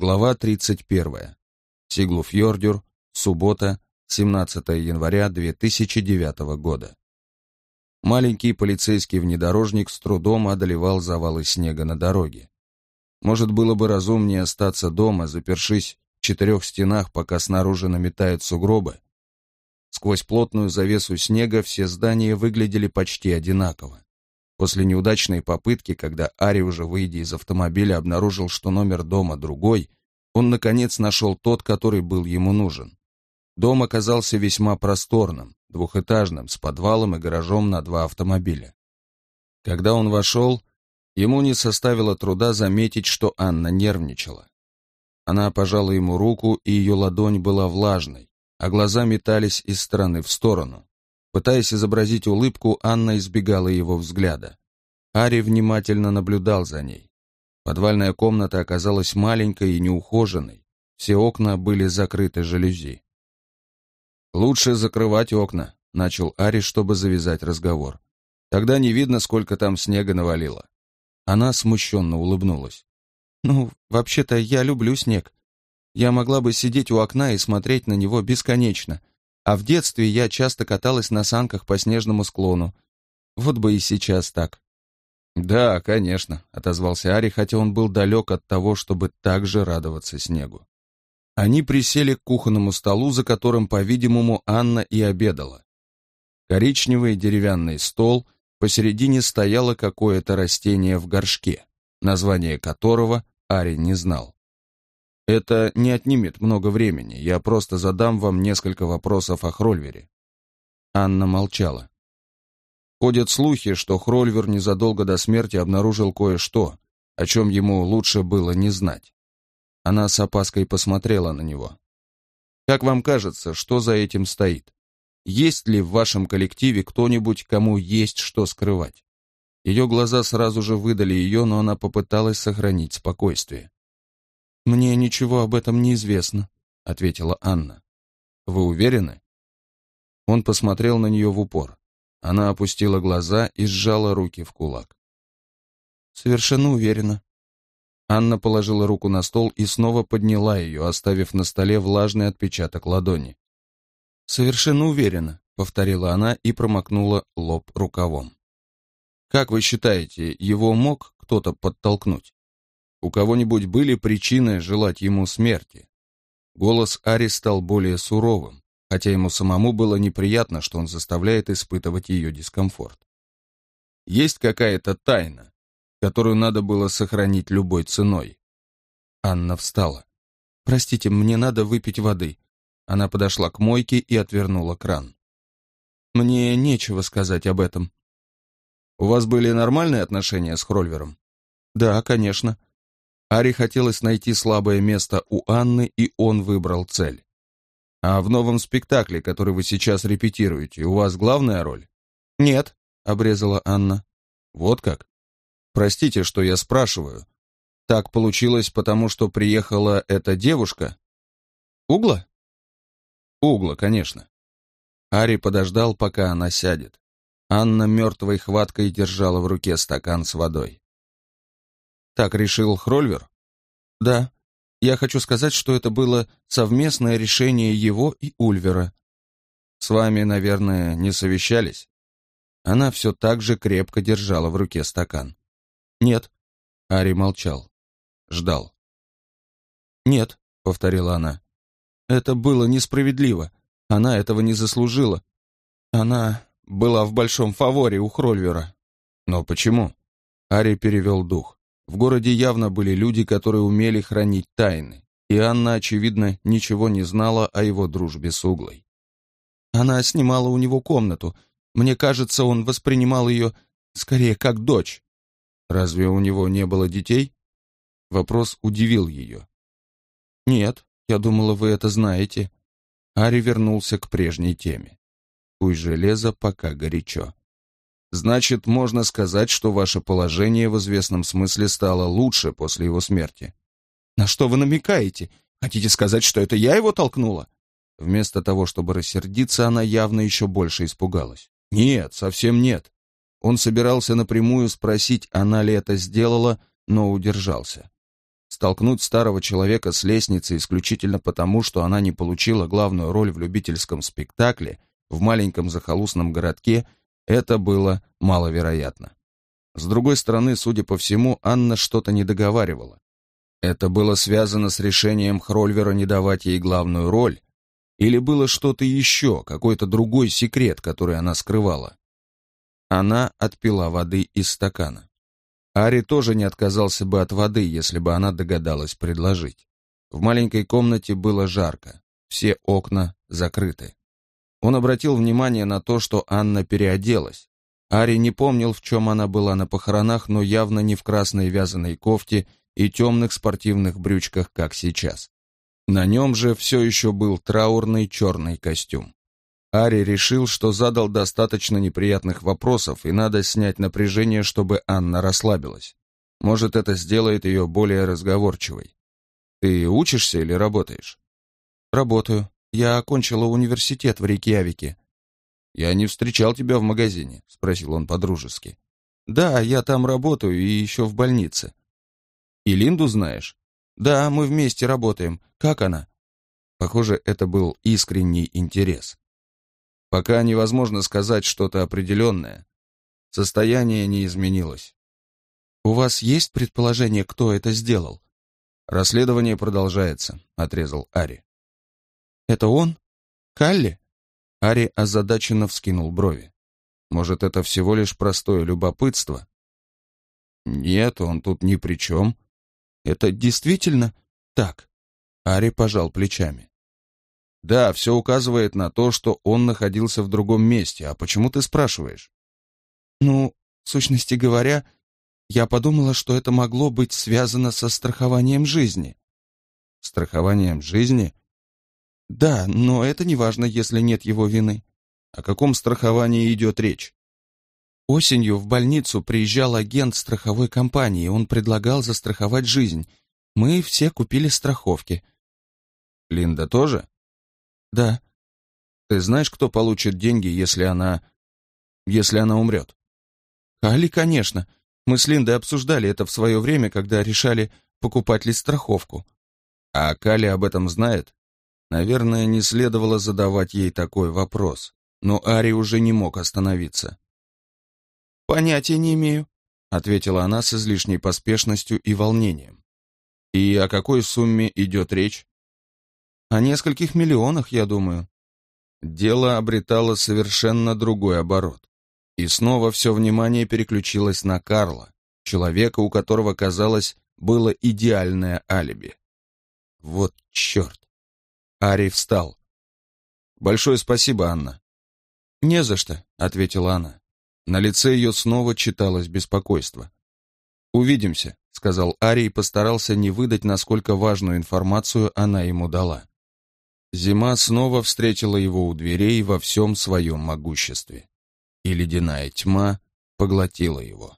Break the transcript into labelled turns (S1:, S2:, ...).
S1: Глава 31. Сиглуфьордюр. Суббота, 17 января 2009 года. Маленький полицейский внедорожник с трудом одолевал завалы снега на дороге. Может, было бы разумнее остаться дома, запершись в четырех стенах, пока снаружи наметают сугробы. Сквозь плотную завесу снега все здания выглядели почти одинаково. После неудачной попытки, когда Ари, уже выйдя из автомобиля, обнаружил, что номер дома другой, он, наконец, нашел тот, который был ему нужен. Дом оказался весьма просторным, двухэтажным, с подвалом и гаражом на два автомобиля. Когда он вошел, ему не составило труда заметить, что Анна нервничала. Она пожала ему руку, и ее ладонь была влажной, а глаза метались из стороны в сторону. Пытаясь изобразить улыбку, Анна избегала его взгляда. Ари внимательно наблюдал за ней. Подвальная комната оказалась маленькой и неухоженной. Все окна были закрыты жалюзи. «Лучше закрывать окна», — начал Ари, чтобы завязать разговор. «Тогда не видно, сколько там снега навалило». Она смущенно улыбнулась. «Ну, вообще-то я люблю снег. Я могла бы сидеть у окна и смотреть на него бесконечно, а в детстве я часто каталась на санках по снежному склону. Вот бы и сейчас так. «Да, конечно», — отозвался Ари, хотя он был далек от того, чтобы так же радоваться снегу. Они присели к кухонному столу, за которым, по-видимому, Анна и обедала. Коричневый деревянный стол, посередине стояло какое-то растение в горшке, название которого Ари не знал. Это не отнимет много времени, я просто задам вам несколько вопросов о Хрольвере. Анна молчала. Ходят слухи, что Хрольвер незадолго до смерти обнаружил кое-что, о чем ему лучше было не знать. Она с опаской посмотрела на него. Как вам кажется, что за этим стоит? Есть ли в вашем коллективе кто-нибудь, кому есть что скрывать? Ее глаза сразу же выдали ее, но она попыталась сохранить спокойствие. «Мне ничего об этом не известно», — ответила Анна. «Вы уверены?» Он посмотрел на нее в упор. Она опустила глаза и сжала руки в кулак. «Совершенно уверена». Анна положила руку на стол и снова подняла ее, оставив на столе влажный отпечаток ладони. «Совершенно уверена», — повторила она и промокнула лоб рукавом. «Как вы считаете, его мог кто-то подтолкнуть?» У кого-нибудь были причины желать ему смерти? Голос Ари стал более суровым, хотя ему самому было неприятно, что он заставляет испытывать ее дискомфорт. Есть какая-то тайна, которую надо было сохранить любой ценой. Анна встала. «Простите, мне надо выпить воды». Она подошла к мойке и отвернула кран. «Мне нечего сказать об этом». «У вас были нормальные отношения с Хрольвером?» «Да, конечно. Ари хотелось найти слабое место у Анны, и он выбрал цель. «А в новом спектакле, который вы сейчас репетируете, у вас главная роль?» «Нет», — обрезала Анна. «Вот как? Простите, что я спрашиваю. Так получилось, потому что приехала эта девушка?» «Угла?» «Угла, конечно». Ари подождал, пока она сядет. Анна мертвой хваткой держала в руке стакан с водой. Так решил Хрольвер? Да. Я хочу сказать, что это было совместное решение его и Ульвера. С вами, наверное, не совещались? Она все так же крепко держала в руке стакан. Нет. Ари молчал. Ждал. Нет, повторила она. Это было несправедливо. Она этого не заслужила. Она была в большом фаворе у Хрольвера. Но почему? Ари перевел дух. В городе явно были люди, которые умели хранить тайны, и Анна, очевидно, ничего не знала о его дружбе с Углой. Она снимала у него комнату. Мне кажется, он воспринимал ее скорее как дочь. Разве у него не было детей? Вопрос удивил ее. Нет, я думала, вы это знаете. Ари вернулся к прежней теме. Пусть железо пока горячо. Значит, можно сказать, что ваше положение в известном смысле стало лучше после его смерти. На что вы намекаете? Хотите сказать, что это я его толкнула? Вместо того, чтобы рассердиться, она явно еще больше испугалась. Нет, совсем нет. Он собирался напрямую спросить, она ли это сделала, но удержался. Столкнуть старого человека с лестницы исключительно потому, что она не получила главную роль в любительском спектакле в маленьком захолустном городке, это было маловероятно. С другой стороны, судя по всему, Анна что-то не договаривала. Это было связано с решением Хрольвера не давать ей главную роль, или было что-то еще, какой-то другой секрет, который она скрывала? Она отпила воды из стакана. Ари тоже не отказался бы от воды, если бы она догадалась предложить. В маленькой комнате было жарко, все окна закрыты. Он обратил внимание на то, что Анна переоделась. Ари не помнил, в чем она была на похоронах, но явно не в красной вязаной кофте и темных спортивных брючках, как сейчас. На нем же все еще был траурный черный костюм. Ари решил, что задал достаточно неприятных вопросов, и надо снять напряжение, чтобы Анна расслабилась. Может, это сделает ее более разговорчивой. «Ты учишься или работаешь?» «Работаю. Я окончила университет в Рейкьявике». «Я не встречал тебя в магазине», — спросил он подружески. «Да, я там работаю и еще в больнице». «И Линду знаешь?» «Да, мы вместе работаем. Как она?» Похоже, это был искренний интерес. Пока невозможно сказать что-то определенное. Состояние не изменилось. «У вас есть предположение, кто это сделал?» «Расследование продолжается», — отрезал Ари. «Это он? Калли?» Ари озадаченно вскинул брови. «Может, это всего лишь простое любопытство?» «Нет, он тут ни при чем», это действительно так? Ари пожал плечами. Да, все указывает на то, что он находился в другом месте. А почему ты спрашиваешь? Ну, в сущности говоря, я подумала, что это могло быть связано со страхованием жизни. Страхованием жизни? Да, но это не важно, если нет его вины. О каком страховании идет речь? Осенью в больницу приезжал агент страховой компании, он предлагал застраховать жизнь. Мы все купили страховки. Линда тоже? Да. Ты знаешь, кто получит деньги, если она... если она умрет? Али, конечно. Мы с Линдой обсуждали это в свое время, когда решали, покупать ли страховку. А Кали об этом знает? Наверное, не следовало задавать ей такой вопрос. Но Ари уже не мог остановиться. «Понятия не имею», — ответила она с излишней поспешностью и волнением. «И о какой сумме идет речь?» «О нескольких миллионах, я думаю». Дело обретало совершенно другой оборот. И снова все внимание переключилось на Карла, человека, у которого, казалось, было идеальное алиби. Вот черт. Ари встал. «Большое спасибо, Анна». «Не за что», — ответила она. На лице ее снова читалось беспокойство. «Увидимся», — сказал Ари и постарался не выдать, насколько важную информацию она ему дала. Зима снова встретила его у дверей во всем своем могуществе, и ледяная тьма поглотила его.